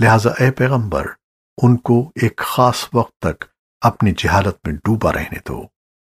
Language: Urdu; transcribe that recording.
لہٰذا اے پیغمبر، ان کو ایک خاص وقت تک اپنی جہالت میں ڈوبا رہنے دو۔